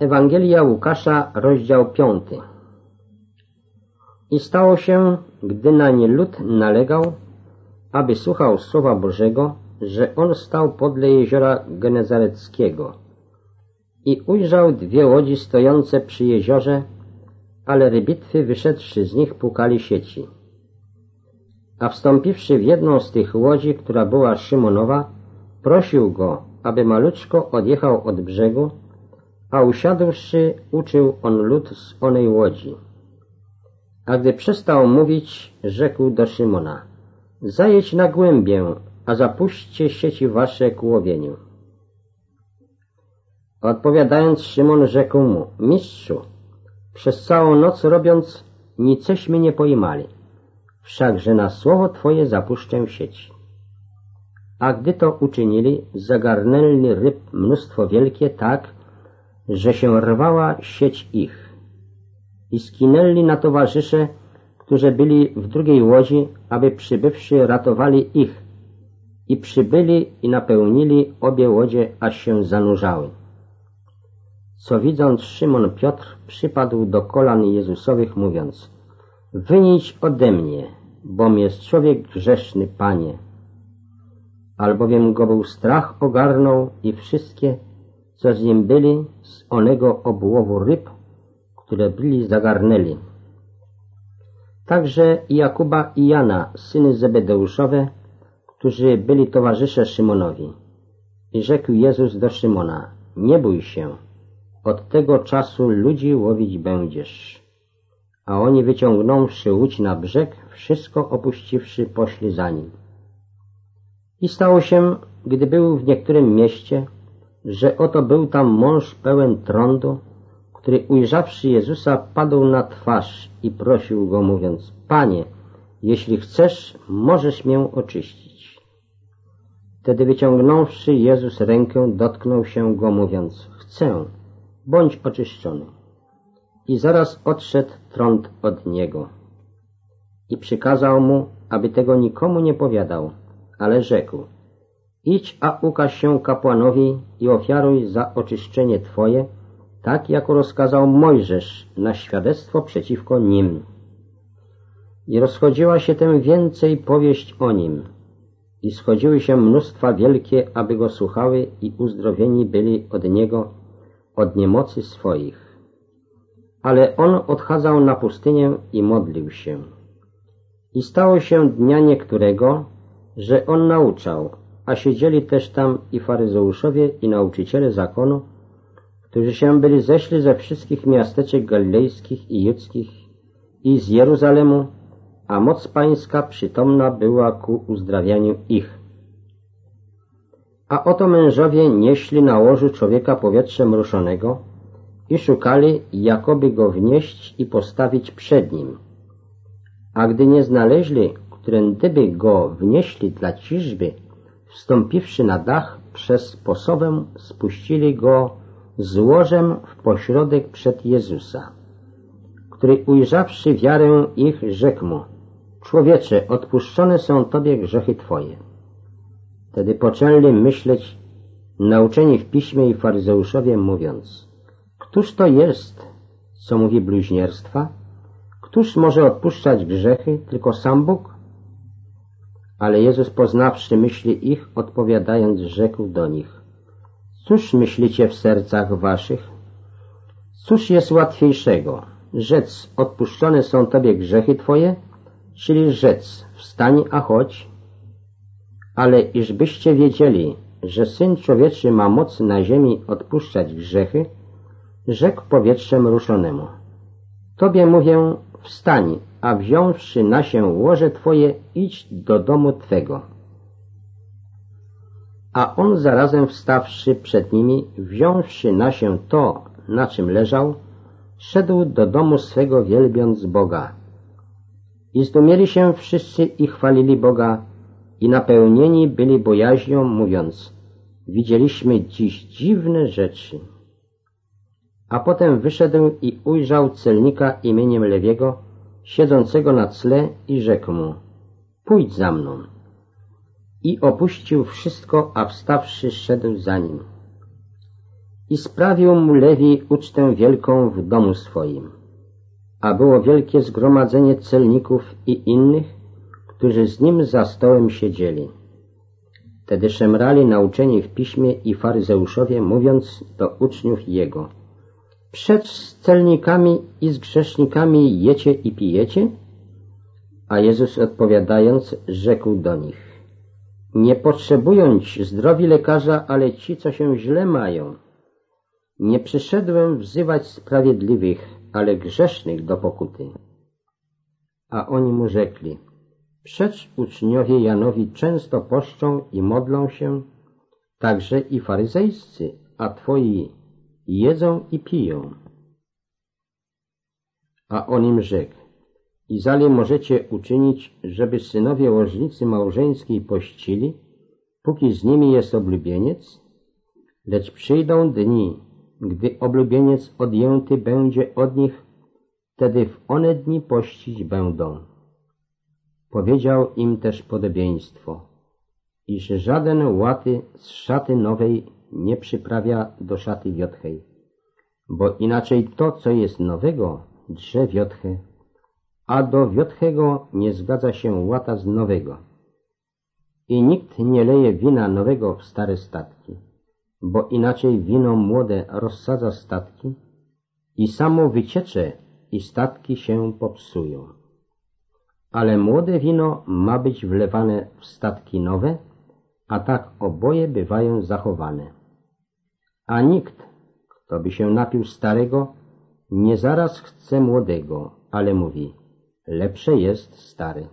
Ewangelia Łukasza, rozdział piąty. I stało się, gdy na nie lud nalegał, aby słuchał słowa Bożego, że on stał podle jeziora Genezareckiego i ujrzał dwie łodzi stojące przy jeziorze, ale rybitwy wyszedłszy z nich pukali sieci. A wstąpiwszy w jedną z tych łodzi, która była Szymonowa, prosił go, aby maluczko odjechał od brzegu, a usiadłszy uczył on lud z onej łodzi. A gdy przestał mówić, rzekł do Szymona, zajedź na głębię, a zapuśćcie sieci wasze ku łowieniu. Odpowiadając Szymon rzekł mu, mistrzu, przez całą noc robiąc, niceśmy nie pojmali, wszakże na słowo Twoje zapuszczę sieć. A gdy to uczynili, zagarnęli ryb mnóstwo wielkie tak, że się rwała sieć ich. I skinęli na towarzysze, którzy byli w drugiej łodzi, aby przybywszy ratowali ich. I przybyli i napełnili obie łodzie, aż się zanurzały. Co widząc Szymon Piotr przypadł do kolan Jezusowych, mówiąc Wynić ode mnie, bom jest człowiek grzeszny, Panie. Albowiem go był strach ogarnął i wszystkie, co z nim byli, z onego obłowu ryb, które byli zagarnęli. Także Jakuba i Jana, syny Zebedeuszowe, którzy byli towarzysze Szymonowi. I rzekł Jezus do Szymona, nie bój się, od tego czasu ludzi łowić będziesz. A oni wyciągnąwszy łódź na brzeg, wszystko opuściwszy, poszli za nim. I stało się, gdy był w niektórym mieście, że oto był tam mąż pełen trądu, który ujrzawszy Jezusa padł na twarz i prosił go mówiąc, Panie, jeśli chcesz, możesz mię oczyścić. Wtedy wyciągnąwszy Jezus rękę, dotknął się go mówiąc, chcę, bądź oczyszczony. I zaraz odszedł trąd od niego. I przykazał mu, aby tego nikomu nie powiadał, ale rzekł, idź a ukaż się kapłanowi i ofiaruj za oczyszczenie Twoje, tak jak rozkazał Mojżesz na świadectwo przeciwko nim. I rozchodziła się tym więcej powieść o nim. I schodziły się mnóstwa wielkie, aby go słuchały i uzdrowieni byli od niego, od niemocy swoich. Ale on odchadzał na pustynię i modlił się. I stało się dnia niektórego, że on nauczał, a siedzieli też tam i faryzeuszowie i nauczyciele zakonu, którzy się byli zeszli ze wszystkich miasteczek galilejskich i judzkich i z Jeruzalemu, a moc pańska przytomna była ku uzdrawianiu ich. A oto mężowie nieśli na łożu człowieka powietrzem ruszonego i szukali, jakoby go wnieść i postawić przed nim. A gdy nie znaleźli, którędyby go wnieśli dla ciżby, wstąpiwszy na dach, przez sposobem spuścili go złożem w pośrodek przed Jezusa, który ujrzawszy wiarę ich, rzekł mu, Człowiecze, odpuszczone są Tobie grzechy Twoje. Wtedy poczęli myśleć nauczeni w piśmie i faryzeuszowie, mówiąc, Któż to jest, co mówi bluźnierstwa? Któż może odpuszczać grzechy, tylko sam Bóg? Ale Jezus poznawszy myśli ich, odpowiadając, rzekł do nich, Cóż myślicie w sercach waszych? Cóż jest łatwiejszego? Rzec, odpuszczone są Tobie grzechy Twoje? Czyli rzec, wstań, a chodź. Ale iżbyście wiedzieli, że Syn Człowieczy ma moc na ziemi odpuszczać grzechy, rzekł powietrzem ruszonemu. Tobie mówię, wstań, a wziąwszy na się łoże Twoje, idź do domu Twego. A on zarazem wstawszy przed nimi, wziąwszy na się to, na czym leżał, szedł do domu swego wielbiąc Boga. I zdumieli się wszyscy i chwalili Boga i napełnieni byli bojaźnią, mówiąc Widzieliśmy dziś dziwne rzeczy. A potem wyszedł i ujrzał celnika imieniem Lewiego, siedzącego na cle i rzekł mu Pójdź za mną i opuścił wszystko, a wstawszy szedł za nim. I sprawił mu Lewi ucztę wielką w domu swoim. A było wielkie zgromadzenie celników i innych, którzy z nim za stołem siedzieli. Wtedy szemrali nauczeni w piśmie i faryzeuszowie, mówiąc do uczniów jego – Przed celnikami i z grzesznikami jecie i pijecie? A Jezus odpowiadając, rzekł do nich, nie potrzebują ci zdrowi lekarza, ale ci, co się źle mają. Nie przyszedłem wzywać sprawiedliwych, ale grzesznych do pokuty. A oni mu rzekli, przecz uczniowie Janowi często poszczą i modlą się, także i faryzejscy, a twoi jedzą i piją. A on im rzekł, i zali możecie uczynić, żeby synowie łożnicy małżeńskiej pościli, póki z nimi jest oblubieniec? Lecz przyjdą dni, gdy oblubieniec odjęty będzie od nich, wtedy w one dni pościć będą. Powiedział im też podobieństwo, iż żaden łaty z szaty nowej nie przyprawia do szaty wiotchej, bo inaczej to, co jest nowego, drze wiotchę, a do wiotchego nie zgadza się łata z nowego. I nikt nie leje wina nowego w stare statki, bo inaczej wino młode rozsadza statki i samo wyciecze i statki się popsują. Ale młode wino ma być wlewane w statki nowe, a tak oboje bywają zachowane. A nikt, kto by się napił starego, nie zaraz chce młodego, ale mówi, lepsze jest stary.